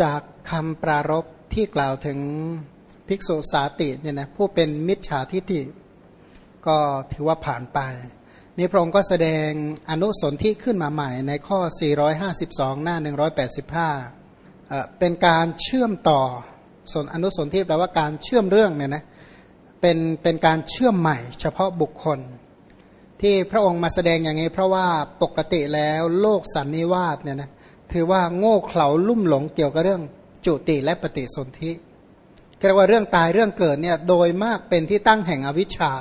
จากคำปรารบที่กล่าวถึงภิกษุสาติเนี่ยนะผู้เป็นมิจฉาทิฏฐิก็ถือว่าผ่านไป นี่พระองค์ก็แสดงอนุสนที่ขึ้นมาใหม่ในข้อ 452 หน้า 185 เป็นการเชื่อมต่อส่วนอนุสนที่แปลว่าการเชื่อมเรื่องเนี่ยนะเป็นเป็นการเชื่อมใหม่เฉพาะบุคคล ที่พระองค์มาแสดงอย่างนี้เพราะว่าปกติแล้วโลกสันนิวาสเนี่ยนะ ถือว่าโง่เขลาลุ่มหลงเกี่ยวกับเรื่องจุติและปฏิสนธิเรียกว่าเรื่องตายเรื่องเกิดเนี่ยโดยมากเป็นที่ตั้งแห่งอวิชชา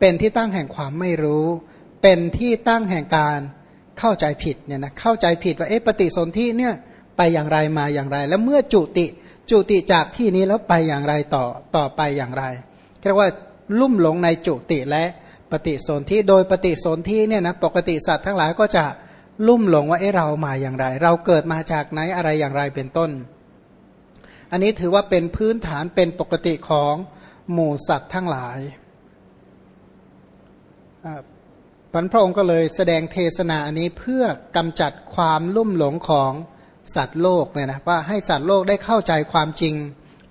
เป็นที่ตั้งแห่งความไม่รู้ เป็นที่ตั้งแห่งการเข้าใจผิดเนี่ยนะเข้าใจผิดว่าเอ๊ะปฏิสนธิเนี่ยไปอย่างไรมาอย่างไร แล้วเมื่อจุติจุติจากที่นี้แล้วไปอย่างไรต่อต่อไปอย่างไรเรียกว่าลุ่มหลงในจุติและปฏิสนธิโดยปฏิสนธิเนี่ยนะปกติสัตว์ทั้งหลายก็จะ ลุ่มหลงว่าเอ๊ะเรามาอย่างไร เราเกิดมาจากไหนอะไรอย่างไรเป็นต้น อันนี้ถือว่าเป็นพื้นฐานเป็นปกติของหมู่สัตว์ทั้งหลายพันพระองค์ก็เลยแสดงเทศนาอันนี้เพื่อกำจัดความลุ่มหลงของสัตว์โลกเนี่ยนะว่าให้สัตว์โลกได้เข้าใจความจริง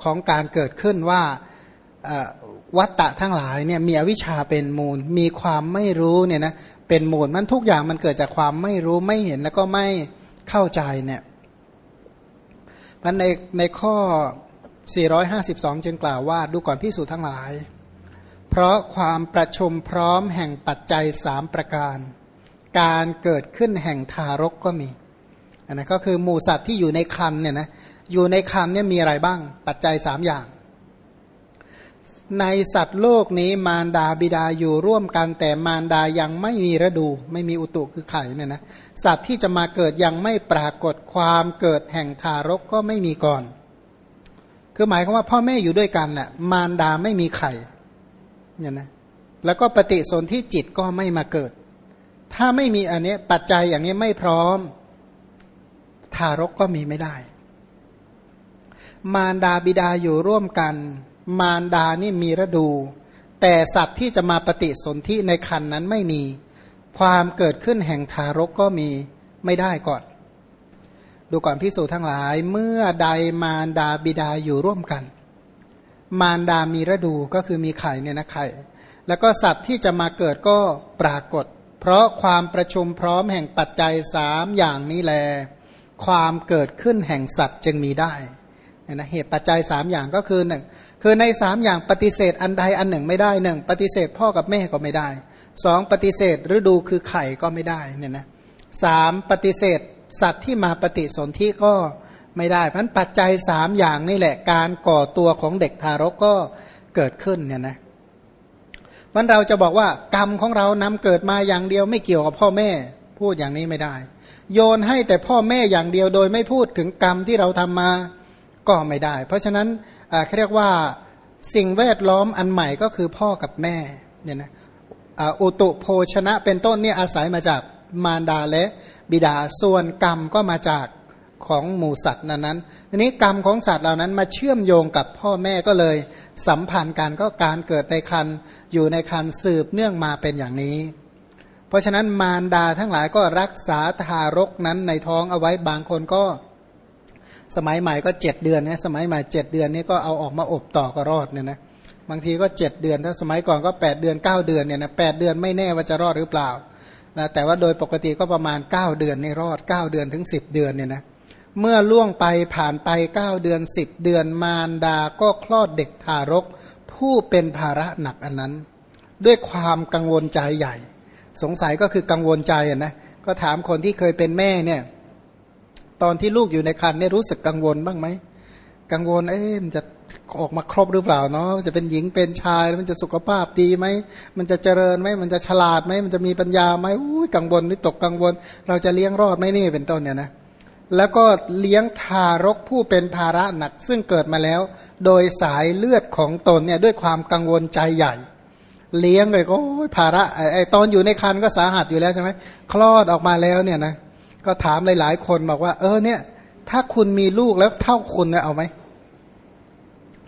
ของการเกิดขึ้นว่าวัตตะทั้งหลายเนี่ยมีอวิชชาเป็นมูล มีความไม่รู้เนี่ยนะ เป็นมูลมันทุกอย่างมันเกิดจากความไม่รู้ไม่เห็นแล้วก็ไม่เข้าใจเนี่ยมันในในข้อ 452 จึงกล่าวว่าดูก่อนพิสูจน์ทั้งหลาย เพราะความประชุมพร้อมแห่งปัจจัยสามประการ การเกิดขึ้นแห่งทารกก็มีอันนั้นก็คือหมูสัตว์ที่อยู่ในคันเนี่ยนะอยู่ในคันเนี่ยมีอะไรบ้างปัจจัยสามอย่าง ในสัตว์โลกนี้มารดาบิดาอยู่ร่วมกันแต่มารดายังไม่มีระดู ไม่มีอุตุคือไข่เนี่ยนะสัตว์ที่จะมาเกิดยังไม่ปรากฏความเกิดแห่งทารกก็ไม่มีก่อน คือหมายความว่าพ่อแม่อยู่ด้วยกันแหละมารดาไม่มีไข่เนี่ยนะแล้วก็ปฏิสนธิจิตก็ไม่มาเกิด ถ้าไม่มีอันนี้ปัจจัยอย่างนี้ไม่พร้อม ทารกก็มีไม่ได้ มารดาบิดาอยู่ร่วมกัน มารดานี่มีระดู แต่สัตว์ที่จะมาปฏิสนธิในคันนั้นไม่มี ความเกิดขึ้นแห่งทารกก็มีไม่ได้ก่อน ดูก่อนพิสูจน์ทั้งหลายเมื่อใดมารดาบิดาอยู่ร่วมกัน มารดามีระดูก็คือมีไข่เนี่ยนะไข่แล้วก็สัตว์ที่จะมาเกิดก็ปรากฏ เพราะความประชุมพร้อมแห่งปัจจัยสามอย่างนี้แล ความเกิดขึ้นแห่งสัตว์จึงมีได้นะเหตุปัจจัยสามอย่างก็คือหนึ่ง คือในสามอย่างปฏิเสธอันใดอันหนึ่งไม่ได้หนึ่งปฏิเสธพ่อกับแม่ก็ไม่ได้สองปฏิเสธฤดูคือไข่ก็ไม่ได้เนี่ยนะสามปฏิเสธสัตว์ที่มาปฏิสนธิก็ไม่ได้เพราะปัจจัยสามอย่างนี่แหละการก่อตัวของเด็กทารกก็เกิดขึ้นเนี่ยนะมันเราจะบอกว่ากรรมของเรานำเกิดมาอย่างเดียวไม่เกี่ยวกับพ่อแม่ พูดอย่างนี้ไม่ได้ โยนให้แต่พ่อแม่อย่างเดียวโดยไม่พูดถึงกรรมที่เราทำมาก็ไม่ได้ เพราะฉะนั้น เขาเรียกว่าสิ่งแวดล้อมอันใหม่ก็คือพ่อกับแม่เนี่ยนะอุตุโภชนะเป็นต้นเนี่ยอาศัยมาจากมารดาและบิดาส่วนกรรมก็มาจากของหมูสัตว์นั้นนั้นทีนี้กรรมของสัตว์เหล่านั้นมาเชื่อมโยงกับพ่อแม่ก็เลย สัมพันธ์กันก็การเกิดในคันอยู่ในคันสืบเนื่องมาเป็นอย่างนี้ เพราะฉะนั้นมารดาทั้งหลายก็รักษาทารกนั้นในท้องเอาไว้บางคนก็ สมัยใหม่ก็เจ็ดเดือนนะสมัยใหม่เจ็ดเดือนนี้ก็เอาออกมาอบต่อก็รอดเนี่ยนะบางทีก็เจ็ดเดือนถ้าสมัยก่อนก็แปดเดือนเก้าเดือนเนี่ยนะแปดเดือนไม่แน่ว่าจะรอดหรือเปล่านะแต่ว่าโดยปกติก็ประมาณเก้าเดือนในรอดเก้าเดือนถึงสิบเดือนเนี่ยนะเมื่อล่วงไปผ่านไปเก้าเดือนสิบเดือนมารดาก็คลอดเด็กทารก ผู้เป็นภาระหนักอันนั้น ด้วยความกังวลใจใหญ่ สงสัยก็คือกังวลใจนะก็ถามคนที่เคยเป็นแม่เนี่ย ตอนที่ลูกอยู่ในครรภ์เนี่ยรู้สึกกังวลบ้างไหมกังวลเอ๊ะมันจะออกมาครบหรือเปล่าเนาะจะเป็นหญิงเป็นชายมันจะสุขภาพดีไหมมันจะเจริญไหมมันจะฉลาดไหมมันจะมีปัญญาไหมอุ้ยกังวลวิตกกังวล เราจะเลี้ยงรอดไหมนี่เป็นต้นเนี่ยนะแล้วก็เลี้ยงทารกผู้เป็นภาระหนัก ซึ่งเกิดมาแล้ว โดยสายเลือดของตนเนี่ยด้วยความกังวลใจใหญ่ เลี้ยงเลยก็ภาระไอตอนอยู่ในคันก็สาหัสอยู่แล้วใช่ไหมคลอดออกมาแล้วเนี่ยนะ ก็ถามหลายๆ คนบอกว่า เออเนี่ย ถ้าคุณมีลูกแล้วเท่าคุณเนี่ยเอาไหม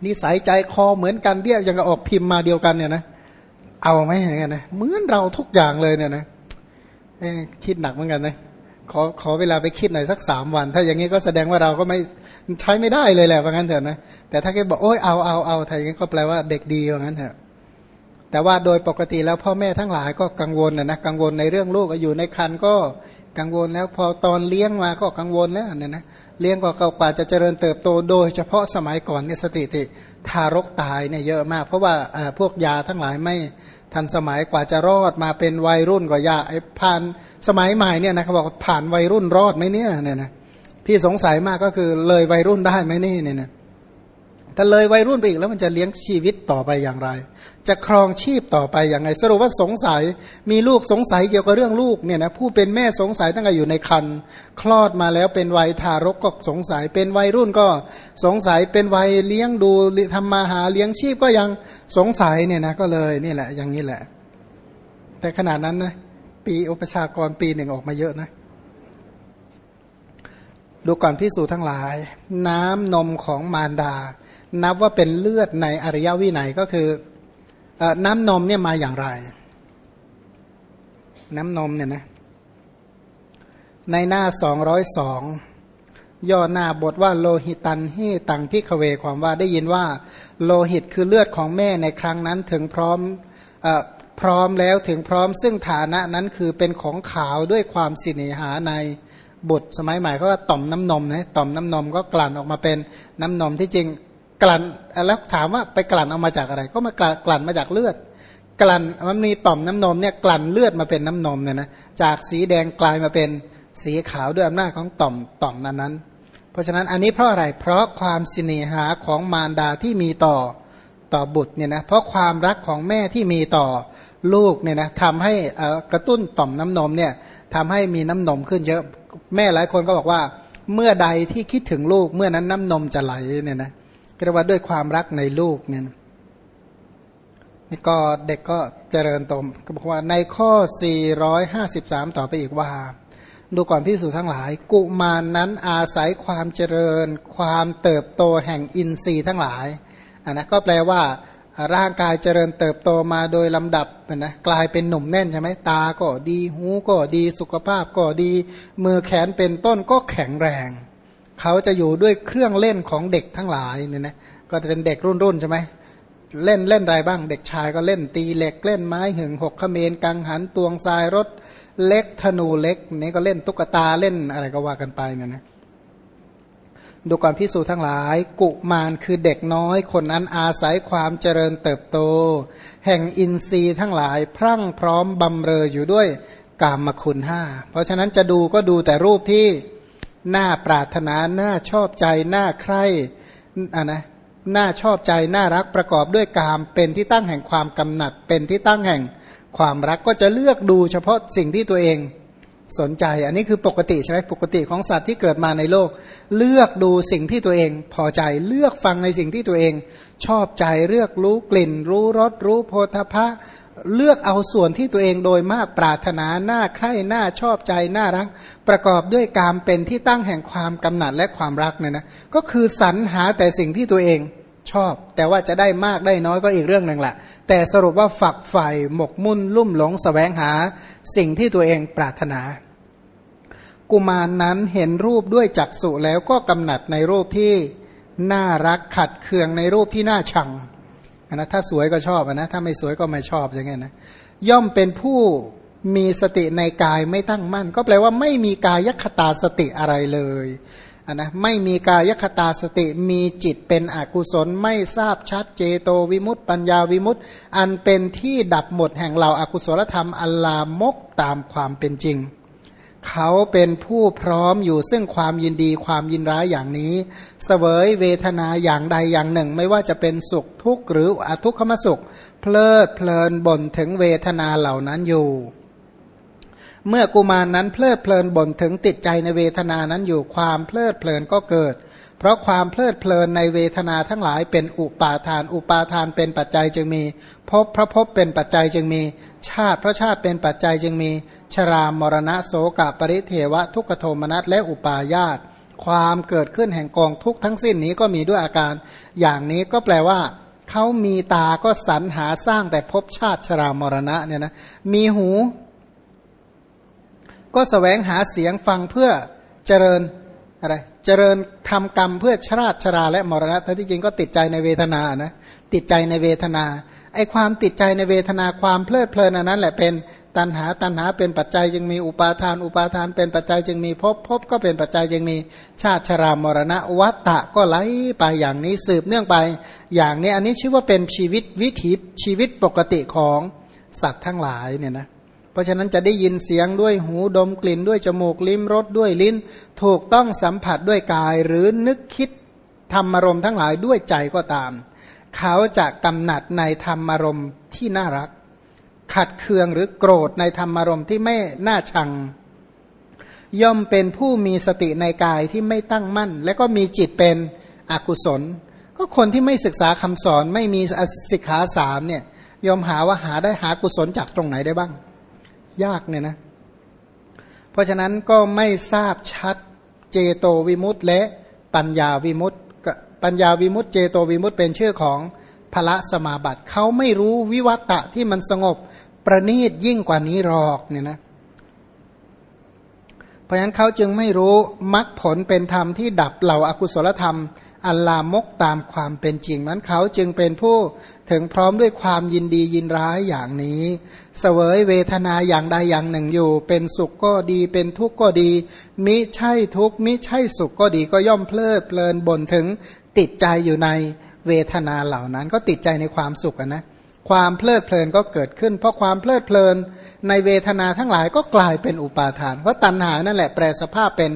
นิสัยใจคอเหมือนกันเรียกยังกับออกพิมพ์มาเดียวกันเนี่ยนะเอาไหมอย่างเงี้ยนะเหมือนเราทุกอย่างเลยเนี่ยนะคิดหนักเหมือนกันนะขอขอเวลาไปคิดหน่อยสักสามวัน ถ้าอย่างนี้ก็แสดงว่าเราก็ไม่ใช้ไม่ได้เลยแหละว่างั้นเถอะนะแต่ถ้าแกบอกโอ้ยเอาเอาเอาไทยก็แปลว่าเด็กดีว่างั้นเถอะแต่ว่าโดยปกติแล้วพ่อแม่ทั้งหลายก็กังวลนะนะกังวลในเรื่องลูกอยู่ในคันก็ กังวลแล้วพอตอนเลี้ยงมาก็กังวลแล้วเนี่ยนะเลี้ยงก็กว่าจะเจริญเติบโตโดยเฉพาะสมัยก่อนเนี่ยสติติทารกตายเนี่ยเยอะมาก เพราะว่าพวกยาทั้งหลายไม่ทันสมัยกว่าจะรอดมาเป็นวัยรุ่นก็ยาไอ้ผ่านสมัยใหม่เนี่ยนะเขาบอกผ่านวัยรุ่นรอดไหมเนี่ยเนี่ยนะที่สงสัยมากก็คือเลยวัยรุ่นได้ไหมนี่เนี่ยนะ ถ้าเลยวัยรุ่นไปอีกแล้วมันจะเลี้ยงชีวิตต่อไปอย่างไร จะครองชีพต่อไปอย่างไร สรุปว่าสงสัยมีลูกสงสัยเกี่ยวกับเรื่องลูกเนี่ยนะผู้เป็นแม่สงสัยตั้งแต่อยู่ในครรภ์คลอดมาแล้วเป็นวัยทารกก็สงสัย เป็นวัยรุ่นก็สงสัยเป็นวัยเลี้ยงดูทำมาหาเลี้ยงชีพก็ยังสงสัยเนี่ยนะก็เลยนี่แหละ อย่างนี้แหละ แต่ขนาดนั้นนะปีอุปชากรปีหนึ่งออกมาเยอะนะดูก่อนพิสูจทั้งหลาย น้ำนมของมารดา นับว่าเป็นเลือดในอริยวินัยก็คืออน้ำนมเนี่ยมาอย่างไร น้ำนมเนี่ยนะในหน้าสองร้อยสองย่อหน้าบทว่าโลหิตันเฮตังพิกเวความว่าได้ยินว่า โลหิตคือเลือดของแม่ในครั้งนั้นถึงพร้อมอพร้อมแล้วถึงพร้อม ซึ่งฐานะนั้นคือเป็นของขาวด้วยความสิเนหาในบุตรสมัยใหม่ก็ว่าต่อมน้ำนมนะต่อมน้ำนมก็กลั่นออกมาเป็นน้ำนมที่จริง กลั่นแล้วถามว่าไปกลั่นออกมาจากอะไร ก็มากลั่นมาจากเลือด กลั่นมันมีต่อมน้ำนมเนี่ยกลั่นเลือดมาเป็นน้ำนมเนี่ยนะจากสีแดงกลายมาเป็นสีขาวด้วยอำนาจของต่อมต่อมนั้นนั้น เพราะฉะนั้นอันนี้เพราะอะไรเพราะความสิเนหาของมารดาที่มีต่อต่อบุตรเนี่ยนะเพราะความรักของแม่ที่มีต่อลูกเนี่ยนะทำให้กระตุ้นต่อมน้ำนมเนี่ยทำให้มีน้ำนมขึ้นเยอะแม่หลายคนก็บอกว่า เมื่อใดที่คิดถึงลูกเมื่อนั้นน้ำนมจะไหลเนี่ยนะ เรียกว่าด้วยความรักในลูกเนี่ยนี่ก็เด็กก็เจริญโตก็บอกว่าในข้อ 453 ต่อไปอีกว่า ดูก่อนพิสูจทั้งหลาย กุมารนนั้นอาศัยความเจริญ ความเติบโตแห่งอินทรีย์ทั้งหลายอันนะก็แปลว่าร่างกายเจริญเติบโตมาโดยลำดับนะกลายเป็นหนุ่มแน่นใช่ไหมตาก็ดี หูก็ดีสุขภาพก็ดี มือแขนเป็นต้นก็แข็งแรง เขาจะอยู่ด้วยเครื่องเล่นของเด็กทั้งหลายเนี่ยนะก็จะเป็นเด็กรุ่นรุ่นใช่ไหมเล่นเล่นอะไรบ้าง เด็กชายก็เล่นตีเหล็กเล่นไม้หึงหกขเมนกังหันตวงทรายรถเล็กธนูเล็กนี่ก็เล่นตุ๊กตาเล่นอะไรก็ว่ากันไปเนี่ยนะดูก่อนพิสูจทั้งหลาย กุมารคือเด็กน้อยคนนั้นอาศัยความเจริญเติบโต แห่งอินทรีย์ทั้งหลาย พรั่งพร้อมบำเรออยู่ด้วยกามคุณห้าเพราะฉะนั้นจะดูก็ดูแต่รูปที่ น่าปรารถนาน่าชอบใจน่าใคร่อะนะน่าชอบใจน่ารักประกอบด้วยกาม เป็นที่ตั้งแห่งความกำหนัด เป็นที่ตั้งแห่งความรักก็จะเลือกดูเฉพาะสิ่งที่ตัวเองสนใจ อันนี้คือปกติใช่ไหมปกติของสัตว์ที่เกิดมาในโลก เลือกดูสิ่งที่ตัวเองพอใจเลือกฟังในสิ่งที่ตัวเอง ชอบใจเลือกรู้กลิ่น รู้รสรู้โพธพะ เลือกเอาส่วนที่ตัวเองโดยมากปรารถนาหน้าใคร่หน้าชอบใจน่ารัก ประกอบด้วยการเป็นที่ตั้งแห่งความกำหนัดและความรักเนี่ยนะก็คือสรรหาแต่สิ่งที่ตัวเองชอบ แต่ว่าจะได้มากได้น้อยก็อีกเรื่องหนึ่งแหละแต่สรุปว่าฝักใฝ่หมกมุ่นลุ่มหลงสแสวงหาสิ่งที่ตัวเองปรารถนา กุมารนนั้นเห็นรูปด้วยจักษุแล้วก็กำหนัดในรูปที่น่ารักขัดเคืองในรูปที่น่าชัง นะถ้าสวยก็ชอบนะถ้าไม่สวยก็ไม่ชอบอย่างเงี้ยนะย่อมเป็นผู้มีสติในกายไม่ตั้งมั่น ก็แปลว่าไม่มีกายคตาสติอะไรเลยนะไม่มีกายคตาสติมีจิตเป็นอกุศลไม่ทราบชัดเจโตวิมุตต์ปัญญาวิมุตต์อันเป็นที่ดับหมดแห่งเหล่าอากุศลธรรมอัลลามกตามความเป็นจริง เขาเป็นผู้พร้อมอยู่ซึ่งความยินดีความยินร้ายอย่างนี้เสวยเวทนาอย่างใดอย่างหนึ่ง ไม่ว่าจะเป็นสุขทุกข์หรืออทุกขมสุข เพลิดเพลินบ่นถึงเวทนาเหล่านั้นอยู่ เมื่อกุมารนนั้นเพลิดเพลินบ่นถึงติดใจในเวทนานั้นอยู่ความเพลิดเพลินก็เกิด เพราะความเพลิดเพลินในเวทนาทั้งหลายเป็นอุปาทาน อุปาทานเป็นปัจจัยจึงมีพบพระพบเป็นปัจจัยจึงมีชาติ เพราะชาติเป็นปัจจัยจึงมี ชรามรณะโสกปริเทวะทุกขโทมนัสและอุปาญาตความเกิดขึ้นแห่งกองทุกทั้งสิ้นนี้ก็มีด้วยอาการ อย่างนี้ก็แปลว่าเขามีตาก็สรรหาสร้างแต่พบชาติชรามรณะเนี่ยนะมีหู ก็สแสวงหาเสียงฟังเพื่อเจริญอะไรเจริญทำกรรมเพื่อชราชราและมรณะแต่ที่จริงก็ติดใจในเวทนานะติดใจในเวทนาไอความติดใจในเวทนาความเพลิดเพลินอันนั้นแหละเป็น ตัณหาตัณหาเป็นปัจจัยจึงมีอุปาทาน อุปาทานเป็นปัจจัยจึงมีภพภพก็เป็นปัจจัยจึงมีชาติชรามรณะวัตตะก็ไหลไปอย่างนี้สืบเนื่องไป อย่างนี้อันนี้ชื่อว่าเป็นชีวิตวิถีชีวิตปกติของสัตว์ทั้งหลายเนี่ยนะเพราะฉะนั้นจะได้ยินเสียงด้วยหูดมกลิ่นด้วยจมูกลิ้มรสด้วยลิ้น ถูกต้องสัมผัสด้วยกายหรือนึกคิดธรรมารมทั้งหลายด้วยใจก็ตาม เขาจะกำหนัดในธรรมารมที่น่ารัก ขัดเคืองหรือโกรธในธรรมารมณ์ที่ไม่น่าชัง ย่อมเป็นผู้มีสติในกายที่ไม่ตั้งมั่น และก็มีจิตเป็นอกุศล ก็คนที่ไม่ศึกษาคำสอนไม่มีสิกขาสามเนี่ยยอมหาว่าหาได้หากุศลจากตรงไหนได้บ้าง ยากเนี่ยนะ เพราะฉะนั้นก็ไม่ทราบชัดเจโตวิมุตต์และปัญญาวิมุตต์ปัญญาวิมุตต์เจโตวิมุตต์เป็นชื่อของ พระสมาบัติเขาไม่รู้วิวัตะที่มันสงบประณีตยิ่งกว่านี้หรอกเนี่ยนะ เพราะฉะนั้นเขาจึงไม่รู้มรรคผลเป็นธรรมที่ดับเหล่าอากุศลธรรม อัลลามกตามความเป็นจริงนั้นเขาจึงเป็นผู้ถึงพร้อมด้วยความยินดียินร้ายอย่างนี้ เสวยเวทนาอย่างใดอย่างหนึ่งอยู่ เป็นสุขก็ดี เป็นทุกข์ก็ดี มิใช่ทุกข์มิใช่สุขก็ดีก็ย่อมเพลิดเพลินบ่นถึงติดใจอยู่ใน เวทนาเหล่านั้น ก็ติดใจในความสุขนะความเพลิดเพลินก็เกิดขึ้น เพราะความเพลิดเพลินในเวทนาทั้งหลายก็กลายเป็นอุปาทาน เพราะตัณหานั่นแหละแปลสภาพเป็น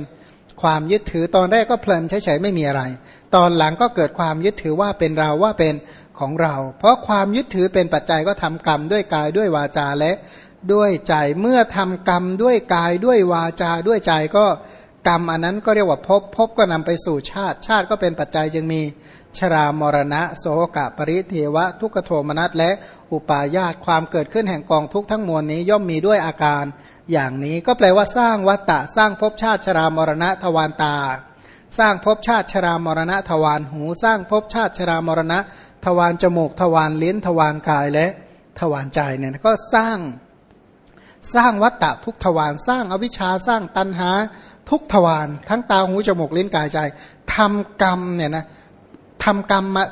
ความยึดถือตอนแรกก็เพลินเฉยๆไม่มีอะไร ตอนหลังก็เกิดความยึดถือว่าเป็นเราว่าเป็นของเรา เพราะความยึดถือเป็นปัจจัยก็ทำกรรมด้วยกายด้วยวาจาและด้วยใจเมื่อทำกรรมด้วยกายด้วยวาจาด้วยใจก็กรรมอันนั้นก็เรียกว่าพภพบก็นำไปสู่ชาติ ชาติก็เป็นปัจจัยจึงมี ชรามรณะ โสกะปริเทวะ ทุกขโทมนัสและอุปาญาตความเกิดขึ้นแห่งกองทุกทั้งมวลนี้ย่อมมีด้วยอาการอย่างนี้ก็แปลว่าสร้างวัตตะสร้างภพชาติชรามรณะทวารตา สร้างภพชาติชรามรณะทวารหู สร้างภพชาติชรามรณะ ทวารจมูกทวารลิ้นทวารกายและทวารใจเนี่ยก็สร้างสร้างวัตตะทุกทวารสร้างอวิชชาสร้างตัณหาทุกทวารทั้งตาหูจมูกลิ้นกายใจทำกรรมเนี่ยนะ ทำกรรมมา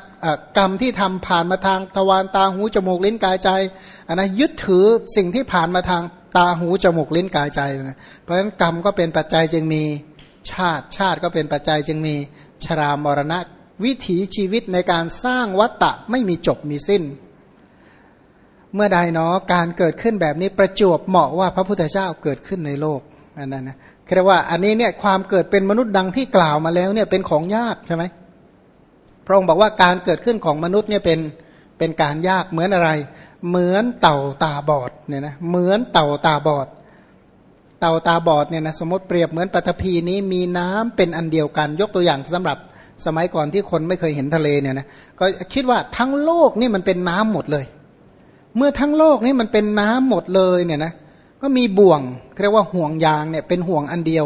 กรรมที่ทำผ่านมาทางทวารตาหูจมูกลิ้นกายใจอันนะยึดถือสิ่งที่ผ่านมาทางตาหูจมูกลิ้นกายใจนะเพราะฉะนั้นกรรมก็เป็นปัจจัยจึงมีชาติชาติก็เป็นปัจจัยจึงมีชรามรณะ วิถีชีวิตในการสร้างวัตตะไม่มีจบมีสิ้น เมื่อใดเนาะการเกิดขึ้นแบบนี้ประจวบเหมาะว่าพระพุทธเจ้าเกิดขึ้นในโลกอันนั้นนะเรียกว่าอันนี้เนี่ยความเกิดเป็นมนุษย์ดังที่กล่าวมาแล้วเนี่ยเป็นของยากใช่ไหม ระองค์บอกว่าการเกิดขึ้นของมนุษย์เนี่ยเป็นเป็นการยากเหมือนอะไร เหมือนเต่าตาบอดเนี่ยนะเหมือนเต่าตาบอด เต่าตาบอดเนี่ยนะสมมติเปรียบเหมือนปฐพีนี้มีน้ำเป็นอันเดียวกัน ยกตัวอย่างสำหรับสมัยก่อนที่คนไม่เคยเห็นทะเลเนี่ยนะก็คิดว่าทั้งโลกนี่มันเป็นน้ำหมดเลย เมื่อทั้งโลกนี่มันเป็นน้ำหมดเลยเนี่ยนะก็มีบ่วงเรียกว่าห่วงยางเนี่ยเป็นห่วงอันเดียว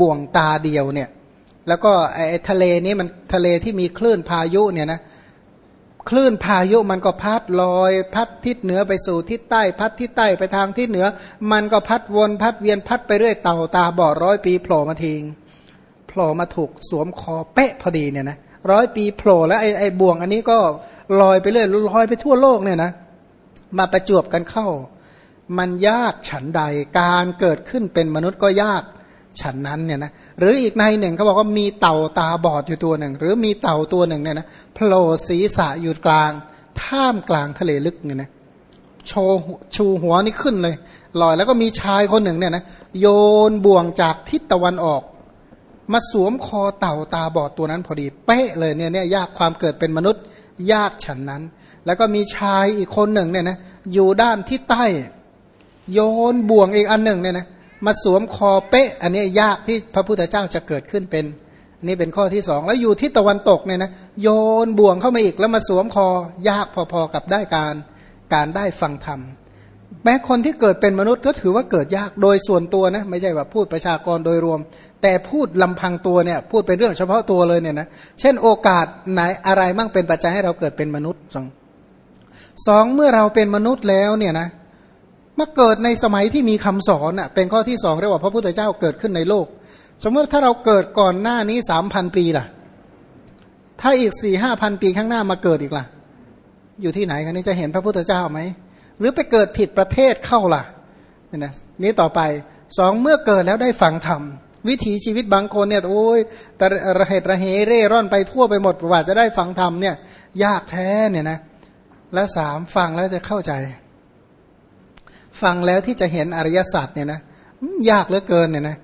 บ่วงตาเดียวเนี่ย แล้วก็ไอ้ทะเลนี้มันทะเลที่มีคลื่นพายุเนี่ยนะคลื่นพายุมันก็พัดลอย พัดทิศเหนือไปสู่ทิศใต้ พัดทิศใต้ไปทางทิศเหนือ มันก็พัดวนพัดเวียนพัดไปเรื่อยเต่าตาบอดร้อยปีโผล่มาทิ้งโผล่มาถูกสวมคอเป๊ะพอดีเนี่ยนะร้อยปีโผล่แล้วไอ้ไอ้บ่วงอันนี้ก็ลอยไปเรื่อยลอยไปทั่วโลกเนี่ยนะมาประจวบกันเข้า มันยากฉันใดการเกิดขึ้นเป็นมนุษย์ก็ยาก ฉันนั้นเนี่ยนะหรืออีกในหนึ่งเขาบอกว่ามีเต่าตาบอดอยู่ตัวหนึ่ง หรือมีเต่าตัวหนึ่งเนี่ยนะโผล่ศีรษะอยู่กลาง ท่ามกลางทะเลลึกเนี่ยนะโชว์ชูหัวนี่ขึ้นเลยลอยแล้วก็มีชายคนหนึ่งเนี่ยนะโยนบ่วงจากทิศตะวันออก มาสวมคอเต่าตาบอดตัวนั้นพอดีเป๊ะเลยเนี่ยเนี่ยยากความเกิดเป็นมนุษย์ยากฉันนั้น แล้วก็มีชายอีกคนหนึ่งเนี่ยนะอยู่ด้านที่ใต้ โยนบ่วงอีกอันหนึ่งเนี่ยนะ มาสวมคอเป๊ะ อันนี้ยากที่พระพุทธเจ้าจะเกิดขึ้นเป็นนนี้เป็นข้อที่สองแล้วอยู่ที่ตะวันตกเนี่ยนะโยนบ่วงเข้ามาอีกแล้วมาสวมคอยากพอๆกับได้การการได้ฟังธรรมแม้คนที่เกิดเป็นมนุษย์ก็ถือว่าเกิดยากโดยส่วนตัวนะไม่ใช่ว่าพูดประชากรโดยรวม แต่พูดลำพังตัวเนี่ยพูดเป็นเรื่องเฉพาะตัวเลยเนี่ยนะเช่นโอกาสไหนอะไรมั่งเป็นปัจจัยให้เราเกิดเป็นมนุษย์สองสองเมื่อเราเป็นมนุษย์แล้วเนี่ยนะ มาเกิดในสมัยที่มีคำสอนอะเป็นข้อที่สองเรียกว่าพระพุทธเจ้าเกิดขึ้นในโลก สมมติถ้าเราเกิดก่อนหน้านี้สามพันปีล่ะ ถ้าอีกสี่ห้าพันปีข้างหน้ามาเกิดอีกล่ะ อยู่ที่ไหนกันนี่จะเห็นพระพุทธเจ้าไหมหรือไปเกิดผิดประเทศเข้าล่ะนี่นะนี้ต่อไปสองเมื่อเกิดแล้วได้ฟังธรรมวิถีชีวิตบางคนเนี่ยโอ้ยแต่ระเหตุระเหเร่ร่อนไปทั่วไปหมดกว่าจะได้ฟังธรรมเนี่ย ยากแท้เนี่ยนะ และสามฟังแล้วจะเข้าใจ ฟังแล้วที่จะเห็นอริยสัจเนี่ยนะยากเหลือเกินเนี่ยนะ